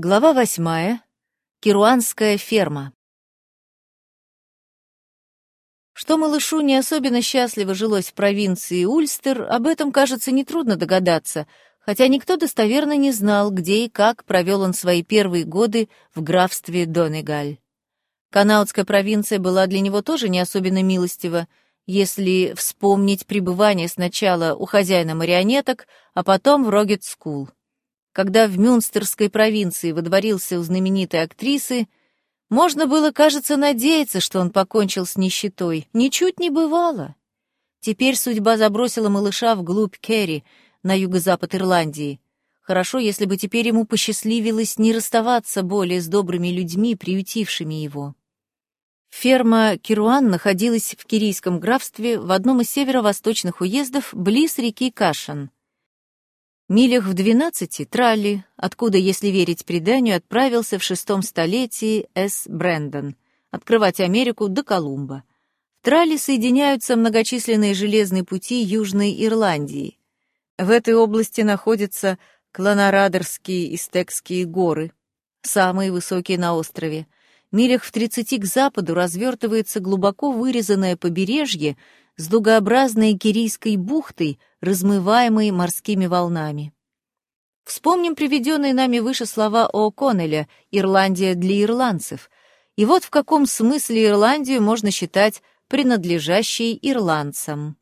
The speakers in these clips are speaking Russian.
Глава восьмая. Керуанская ферма. Что малышу не особенно счастливо жилось в провинции Ульстер, об этом, кажется, нетрудно догадаться, хотя никто достоверно не знал, где и как провел он свои первые годы в графстве Донегаль. Канаутская провинция была для него тоже не особенно милостива, если вспомнить пребывание сначала у хозяина марионеток, а потом в Рогет-скул. Когда в Мюнстерской провинции водворился у знаменитой актрисы, можно было, кажется, надеяться, что он покончил с нищетой. Ничуть не бывало. Теперь судьба забросила малыша вглубь Керри, на юго-запад Ирландии. Хорошо, если бы теперь ему посчастливилось не расставаться более с добрыми людьми, приютившими его. Ферма Керуан находилась в Кирийском графстве в одном из северо-восточных уездов близ реки Кашан. Милях в двенадцати Тралли, откуда, если верить преданию, отправился в шестом столетии С. Брэндон открывать Америку до Колумба. В Тралли соединяются многочисленные железные пути Южной Ирландии. В этой области находятся Клонарадерские и Стекские горы, самые высокие на острове. Милях в тридцати к западу развертывается глубоко вырезанное побережье с дугообразной Кирийской бухтой, размываемой морскими волнами. Вспомним приведенные нами выше слова о Коннеля «Ирландия для ирландцев». И вот в каком смысле Ирландию можно считать принадлежащей ирландцам.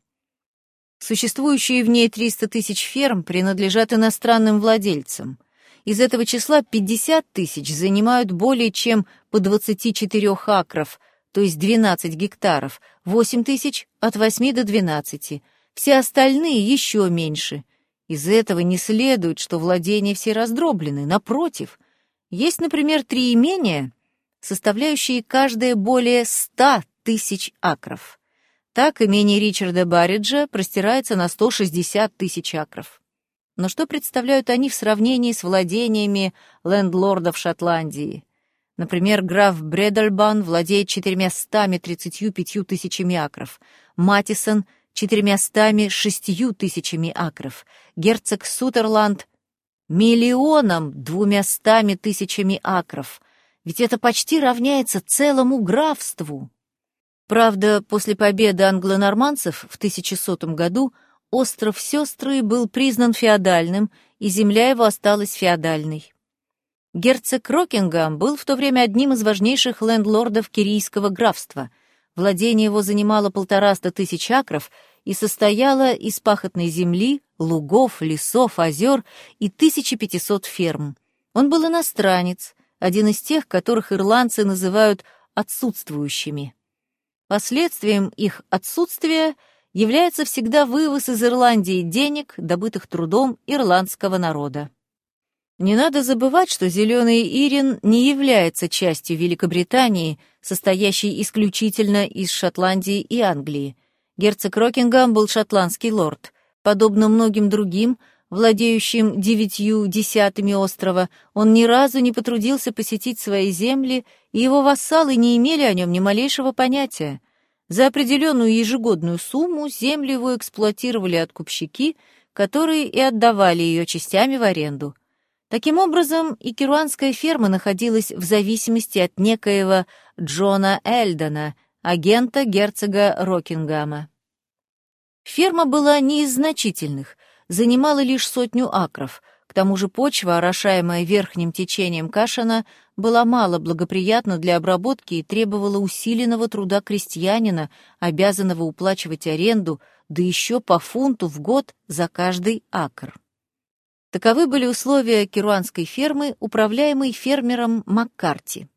Существующие в ней 300 тысяч ферм принадлежат иностранным владельцам. Из этого числа 50 тысяч занимают более чем по 24 акров, то есть 12 гектаров, 8 тысяч — от 8 до 12, все остальные еще меньше. Из этого не следует, что владения все раздроблены, напротив. Есть, например, три имения, составляющие каждое более 100 тысяч акров. Так имение Ричарда Барриджа простирается на 160 тысяч акров. Но что представляют они в сравнении с владениями лендлордов Шотландии? Например, граф Бредальбан владеет четырьмястами тридцатью пятью тысячами акров, Матисон — четырьмястами шестью тысячами акров, герцог Сутерланд — миллионом двумястами тысячами акров. Ведь это почти равняется целому графству. Правда, после победы англо-норманцев в 1100 году остров Сестры был признан феодальным, и земля его осталась феодальной. Герцог Рокингам был в то время одним из важнейших лендлордов Кирийского графства. Владение его занимало полтораста тысяч акров и состояло из пахотной земли, лугов, лесов, озер и 1500 ферм. Он был иностранец, один из тех, которых ирландцы называют отсутствующими. Последствием их отсутствия является всегда вывоз из Ирландии денег, добытых трудом ирландского народа. Не надо забывать, что зеленый Ирин не является частью Великобритании, состоящей исключительно из Шотландии и Англии. Герцог Рокингам был шотландский лорд. Подобно многим другим, владеющим девятью десятыми острова, он ни разу не потрудился посетить свои земли, и его вассалы не имели о нем ни малейшего понятия. За определенную ежегодную сумму землю его эксплуатировали откупщики, которые и отдавали ее частями в аренду — Таким образом, и керуанская ферма находилась в зависимости от некоего Джона Эльдона, агента герцога Рокингама. Ферма была не из значительных, занимала лишь сотню акров, к тому же почва, орошаемая верхним течением Кашина, была мало благоприятна для обработки и требовала усиленного труда крестьянина, обязанного уплачивать аренду, да еще по фунту в год за каждый акр. Таковы были условия керуанской фермы, управляемой фермером Маккарти.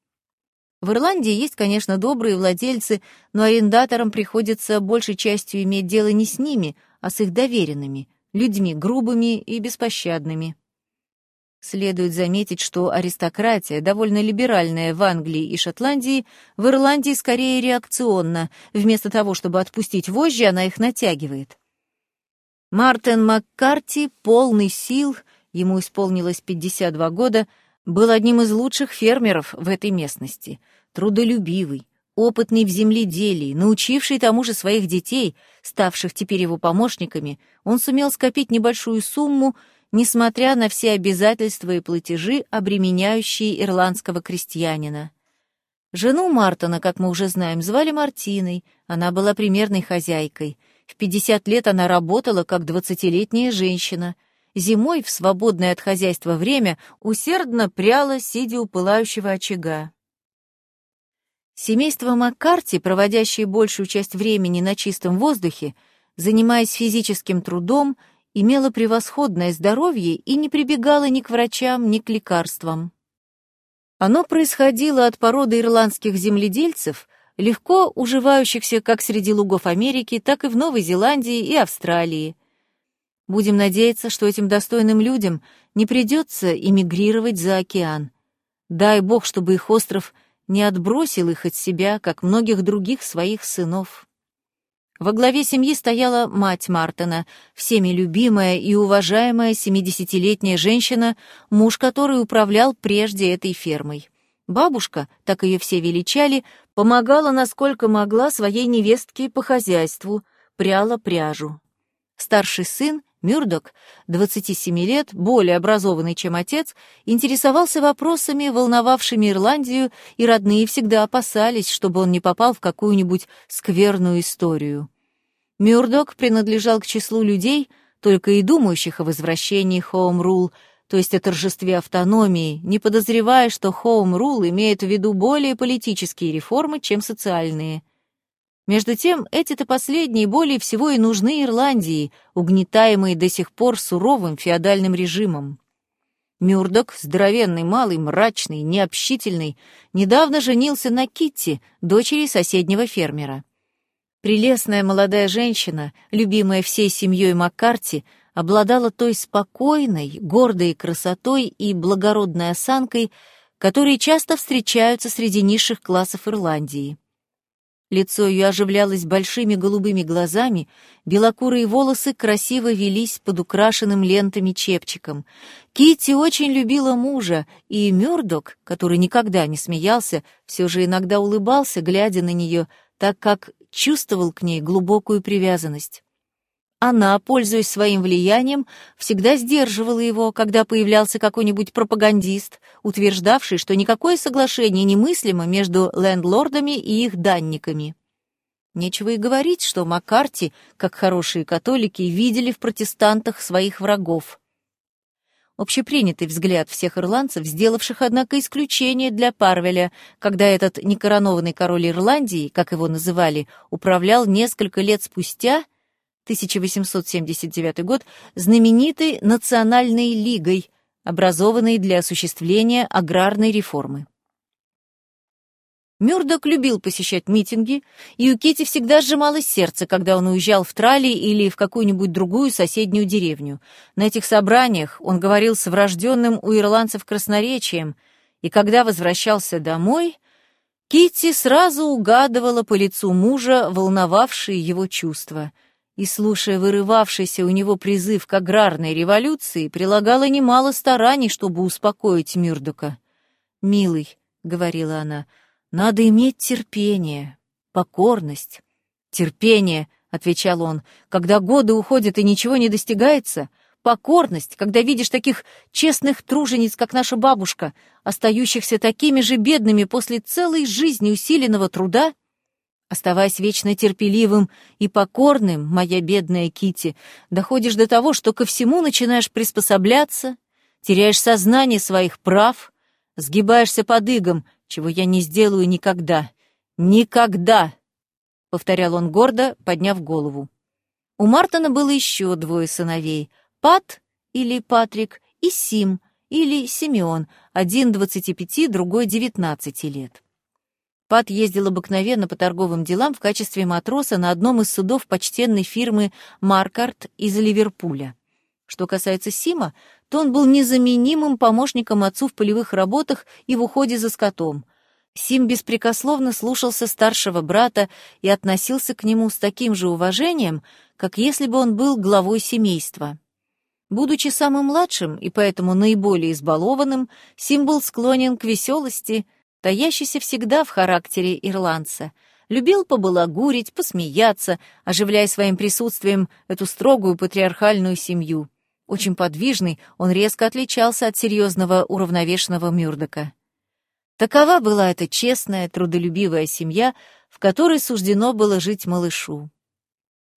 В Ирландии есть, конечно, добрые владельцы, но арендаторам приходится большей частью иметь дело не с ними, а с их доверенными, людьми грубыми и беспощадными. Следует заметить, что аристократия, довольно либеральная в Англии и Шотландии, в Ирландии скорее реакционна. Вместо того, чтобы отпустить вожжи, она их натягивает. Мартин Маккарти, полный сил, ему исполнилось 52 года, был одним из лучших фермеров в этой местности. Трудолюбивый, опытный в земледелии, научивший тому же своих детей, ставших теперь его помощниками, он сумел скопить небольшую сумму несмотря на все обязательства и платежи, обременяющие ирландского крестьянина. Жену Мартона, как мы уже знаем, звали Мартиной, она была примерной хозяйкой. В 50 лет она работала как двадцатилетняя женщина. Зимой, в свободное от хозяйства время, усердно пряла, сидя у пылающего очага. Семейство Маккарти, проводящее большую часть времени на чистом воздухе, занимаясь физическим трудом, имело превосходное здоровье и не прибегало ни к врачам, ни к лекарствам. Оно происходило от породы ирландских земледельцев, легко уживающихся как среди лугов Америки, так и в Новой Зеландии и Австралии. Будем надеяться, что этим достойным людям не придется эмигрировать за океан. Дай бог, чтобы их остров не отбросил их от себя, как многих других своих сынов. Во главе семьи стояла мать Мартина, всеми любимая и уважаемая семидесятилетняя женщина, муж которой управлял прежде этой фермой. Бабушка, так ее все величали, помогала насколько могла своей невестке по хозяйству, пряла пряжу. Старший сын, Мюрдок, 27 лет, более образованный, чем отец, интересовался вопросами, волновавшими Ирландию, и родные всегда опасались, чтобы он не попал в какую-нибудь скверную историю. Мюрдок принадлежал к числу людей, только и думающих о возвращении home rule, то есть о торжестве автономии, не подозревая, что home rule имеет в виду более политические реформы, чем социальные – между тем, эти-то последние более всего и нужны Ирландии, угнетаемой до сих пор суровым феодальным режимом. Мюрдок, здоровенный, малый, мрачный, необщительный, недавно женился на Китти, дочери соседнего фермера. Прелестная молодая женщина, любимая всей семьей Маккарти, обладала той спокойной, гордой красотой и благородной осанкой, которые часто встречаются среди низших классов Ирландии. Лицо ее оживлялось большими голубыми глазами, белокурые волосы красиво велись под украшенным лентами чепчиком. Китти очень любила мужа, и Мёрдок, который никогда не смеялся, все же иногда улыбался, глядя на нее, так как чувствовал к ней глубокую привязанность. Она, пользуясь своим влиянием, всегда сдерживала его, когда появлялся какой-нибудь пропагандист, утверждавший, что никакое соглашение немыслимо между лендлордами и их данниками. Нечего и говорить, что Маккарти, как хорошие католики, видели в протестантах своих врагов. Общепринятый взгляд всех ирландцев, сделавших, однако, исключение для Парвеля, когда этот некоронованный король Ирландии, как его называли, управлял несколько лет спустя — 1879 год, знаменитой Национальной лигой, образованной для осуществления аграрной реформы. Мюрдок любил посещать митинги, и у Кити всегда сжималось сердце, когда он уезжал в Трали или в какую-нибудь другую соседнюю деревню. На этих собраниях он говорил с врожденным у ирландцев красноречием, и когда возвращался домой, Кити сразу угадывала по лицу мужа волновавшие его чувства — и, слушая вырывавшийся у него призыв к аграрной революции, прилагала немало стараний, чтобы успокоить Мюрдока. «Милый», — говорила она, — «надо иметь терпение, покорность». «Терпение», — отвечал он, — «когда годы уходят и ничего не достигается, покорность, когда видишь таких честных тружениц, как наша бабушка, остающихся такими же бедными после целой жизни усиленного труда, Оставаясь вечно терпеливым и покорным, моя бедная Кити, доходишь до того, что ко всему начинаешь приспосабляться, теряешь сознание своих прав, сгибаешься под игом, чего я не сделаю никогда. Никогда! — повторял он гордо, подняв голову. У Мартона было еще двое сыновей — Пат или Патрик и Сим или Симеон, один двадцати пяти, другой девятнадцати лет. Пат ездил обыкновенно по торговым делам в качестве матроса на одном из судов почтенной фирмы «Маркарт» из Ливерпуля. Что касается Сима, то он был незаменимым помощником отцу в полевых работах и в уходе за скотом. Сим беспрекословно слушался старшего брата и относился к нему с таким же уважением, как если бы он был главой семейства. Будучи самым младшим и поэтому наиболее избалованным, Сим был склонен к веселости — таящийся всегда в характере ирландца. Любил побалагурить, посмеяться, оживляя своим присутствием эту строгую патриархальную семью. Очень подвижный, он резко отличался от серьезного уравновешенного Мюрдока. Такова была эта честная, трудолюбивая семья, в которой суждено было жить малышу.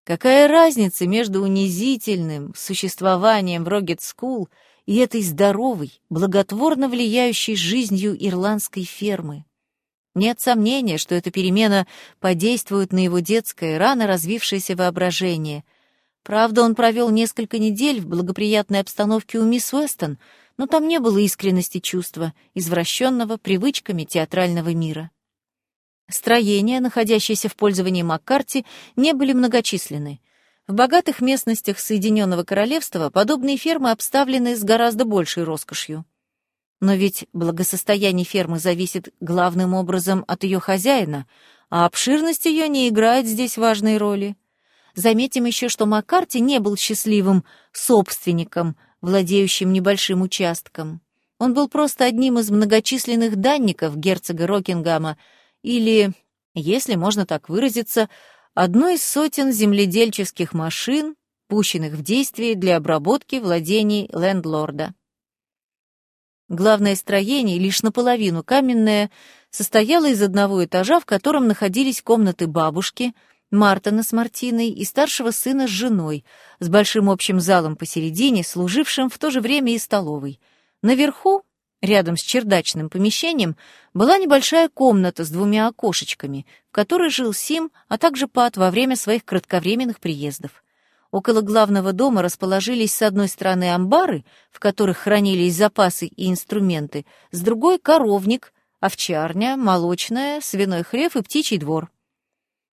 Какая разница между унизительным существованием в Рогет-Скул и этой здоровой, благотворно влияющей жизнью ирландской фермы? Нет сомнения, что эта перемена подействует на его детское, рано развившееся воображение. Правда, он провел несколько недель в благоприятной обстановке у мисс Уэстон, но там не было искренности чувства, извращенного привычками театрального мира. Строения, находящиеся в пользовании Маккарти, не были многочисленны. В богатых местностях Соединенного Королевства подобные фермы обставлены с гораздо большей роскошью. Но ведь благосостояние фермы зависит главным образом от ее хозяина, а обширность ее не играет здесь важной роли. Заметим еще, что Маккарти не был счастливым собственником, владеющим небольшим участком. Он был просто одним из многочисленных данников герцога Рокингама или, если можно так выразиться, одной из сотен земледельческих машин, пущенных в действие для обработки владений лендлорда. Главное строение, лишь наполовину каменное, состояло из одного этажа, в котором находились комнаты бабушки, Мартина с Мартиной и старшего сына с женой, с большим общим залом посередине, служившим в то же время и столовой. Наверху, рядом с чердачным помещением, была небольшая комната с двумя окошечками, в которой жил Сим, а также Пат во время своих кратковременных приездов. Около главного дома расположились с одной стороны амбары, в которых хранились запасы и инструменты, с другой — коровник, овчарня, молочная, свиной хлев и птичий двор.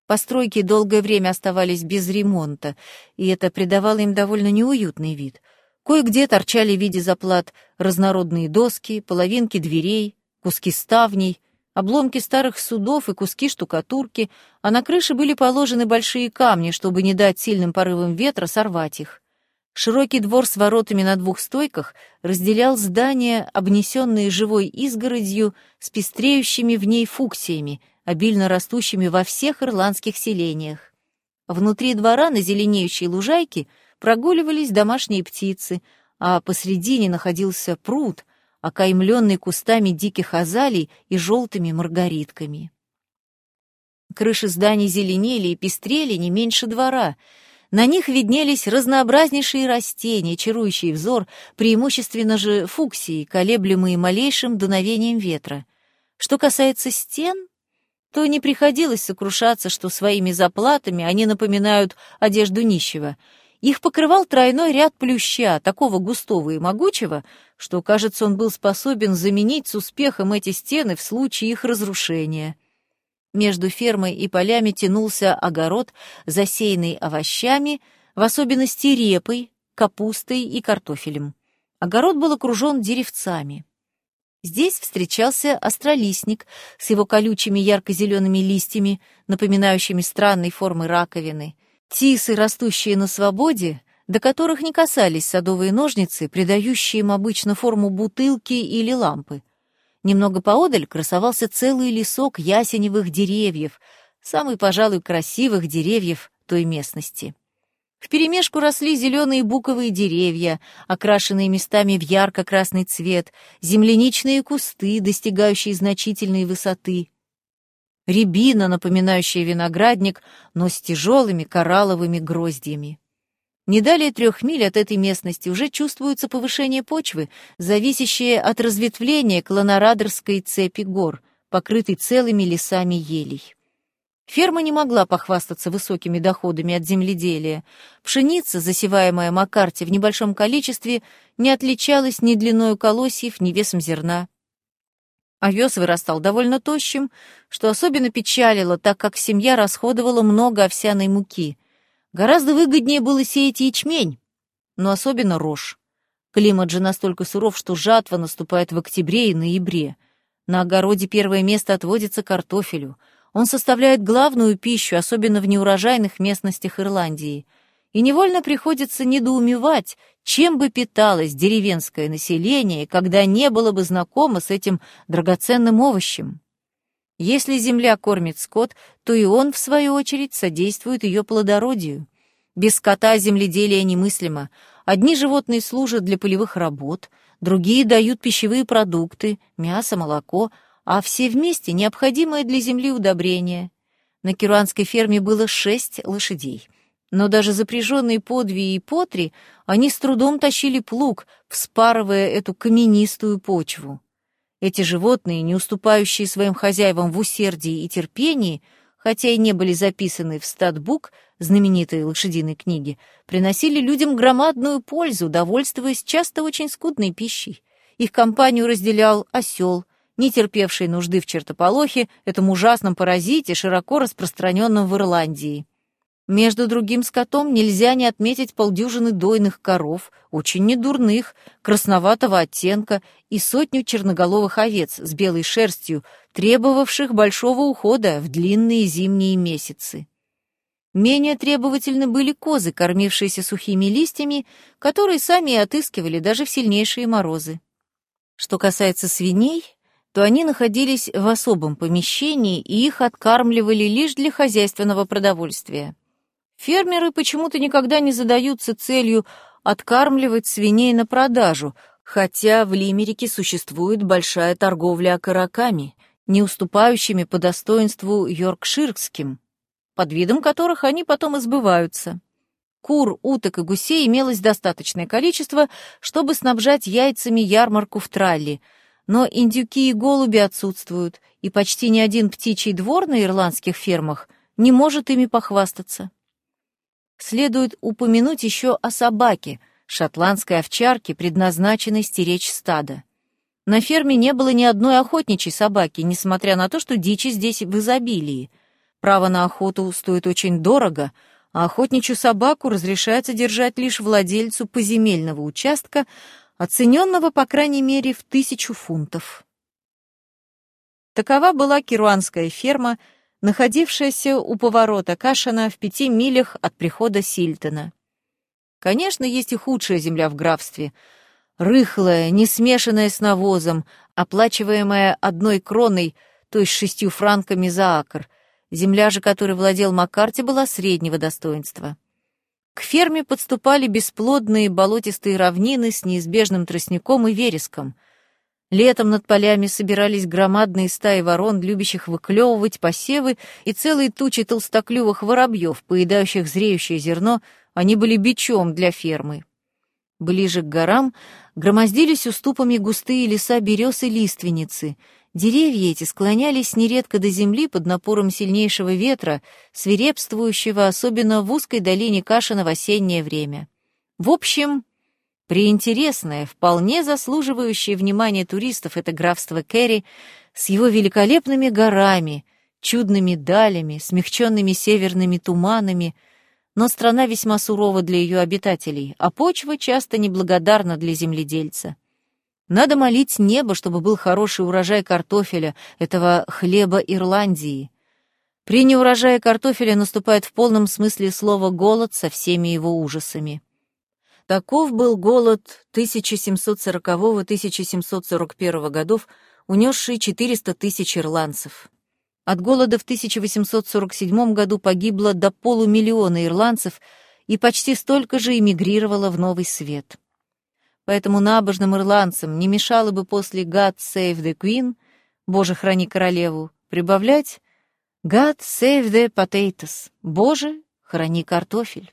Постройки долгое время оставались без ремонта, и это придавало им довольно неуютный вид. Кое-где торчали в виде заплат разнородные доски, половинки дверей, куски ставней — обломки старых судов и куски штукатурки, а на крыше были положены большие камни, чтобы не дать сильным порывам ветра сорвать их. Широкий двор с воротами на двух стойках разделял здание, обнесенное живой изгородью с пестреющими в ней фуксиями, обильно растущими во всех ирландских селениях. Внутри двора на зеленеющей лужайке прогуливались домашние птицы, а посредине находился пруд, окаймленный кустами диких азалий и желтыми маргаритками. Крыши зданий зеленели и пестрели не меньше двора. На них виднелись разнообразнейшие растения, чарующие взор, преимущественно же фуксии, колеблемые малейшим дуновением ветра. Что касается стен, то не приходилось сокрушаться, что своими заплатами они напоминают одежду нищего — их покрывал тройной ряд плюща, такого густого и могучего, что, кажется, он был способен заменить с успехом эти стены в случае их разрушения. Между фермой и полями тянулся огород, засеянный овощами, в особенности репой, капустой и картофелем. Огород был окружен деревцами. Здесь встречался остролистник с его колючими ярко-зелеными листьями, напоминающими странной формы раковины — Тисы, растущие на свободе, до которых не касались садовые ножницы, придающие им обычно форму бутылки или лампы. Немного поодаль красовался целый лесок ясеневых деревьев, самый, пожалуй, красивых деревьев той местности. Вперемешку росли зеленые буковые деревья, окрашенные местами в ярко-красный цвет, земляничные кусты, достигающие значительной высоты, рябина, напоминающая виноградник, но с тяжелыми коралловыми гроздьями. Не далее трех миль от этой местности уже чувствуется повышение почвы, зависящее от разветвления клонорадерской цепи гор, покрытой целыми лесами елей. Ферма не могла похвастаться высокими доходами от земледелия. Пшеница, засеваемая Маккарти в небольшом количестве, не отличалась ни длиной колосьев, ни весом зерна. Овес вырастал довольно тощим, что особенно печалило, так как семья расходовала много овсяной муки. Гораздо выгоднее было сеять ячмень, но особенно рожь. Климат же настолько суров, что жатва наступает в октябре и ноябре. На огороде первое место отводится картофелю. Он составляет главную пищу, особенно в неурожайных местностях Ирландии — и невольно приходится недоумевать, чем бы питалось деревенское население, когда не было бы знакомо с этим драгоценным овощем. Если земля кормит скот, то и он, в свою очередь, содействует ее плодородию. Без скота земледелие немыслимо, Одни животные служат для полевых работ, другие дают пищевые продукты, мясо, молоко, а все вместе необходимое для земли удобрение. На керуанской ферме было шесть лошадей. Но даже запряженные по две и по три, они с трудом тащили плуг, вспарывая эту каменистую почву. Эти животные, не уступающие своим хозяевам в усердии и терпении, хотя и не были записаны в статбук, знаменитой лошадиной книги, приносили людям громадную пользу, довольствуясь часто очень скудной пищей. Их компанию разделял осел, не терпевший нужды в чертополохе, этом ужасном паразите, широко распространенном в Ирландии. Между другим скотом нельзя не отметить полдюжины дойных коров, очень недурных, красноватого оттенка и сотню черноголовых овец с белой шерстью, требовавших большого ухода в длинные зимние месяцы. Менее требовательны были козы, кормившиеся сухими листьями, которые сами и отыскивали даже в сильнейшие морозы. Что касается свиней, то они находились в особом помещении, и их откармливали лишь для хозяйственного продовольствия. Фермеры почему-то никогда не задаются целью откармливать свиней на продажу, хотя в Лимерике существует большая торговля окороками, не уступающими по достоинству йоркширским, под видом которых они потом избываются. Кур, уток и гусей имелось достаточное количество, чтобы снабжать яйцами ярмарку в Тралли, но индюки и голуби отсутствуют, и почти ни один птичий двор на ирландских фермах не может ими похвастаться следует упомянуть еще о собаке, шотландской овчарке, предназначенной стеречь стадо. На ферме не было ни одной охотничьей собаки, несмотря на то, что дичи здесь в изобилии. Право на охоту стоит очень дорого, а охотничью собаку разрешается держать лишь владельцу поземельного участка, оцененного, по крайней мере, в тысячу фунтов. Такова была керуанская ферма — находившаяся у поворота Кашина в пяти милях от прихода Сильтона. Конечно, есть и худшая земля в графстве. Рыхлая, не смешанная с навозом, оплачиваемая одной кроной, то есть шестью франками за акр. Земля же, которой владел Маккарти, была среднего достоинства. К ферме подступали бесплодные болотистые равнины с неизбежным тростником и вереском — Летом над полями собирались громадные стаи ворон, любящих выклевывать посевы, и целые тучи толстоклювых воробьев, поедающих зреющее зерно, они были бичом для фермы. Ближе к горам громоздились уступами густые леса берез и лиственницы. Деревья эти склонялись нередко до земли под напором сильнейшего ветра, свирепствующего особенно в узкой долине Кашина в осеннее время. В общем, Приинтересное, вполне заслуживающее внимания туристов это графство Керри с его великолепными горами, чудными далями, смягченными северными туманами, но страна весьма сурова для ее обитателей, а почва часто неблагодарна для земледельца. Надо молить небо, чтобы был хороший урожай картофеля, этого хлеба Ирландии. При неурожае картофеля наступает в полном смысле слова голод со всеми его ужасами. Таков был голод 1740-1741 годов, унесший 400 тысяч ирландцев. От голода в 1847 году погибло до полумиллиона ирландцев и почти столько же эмигрировало в Новый Свет. Поэтому набожным ирландцам не мешало бы после «God save the Queen» «Боже, храни королеву» прибавлять «God save the potatoes» «Боже, храни картофель».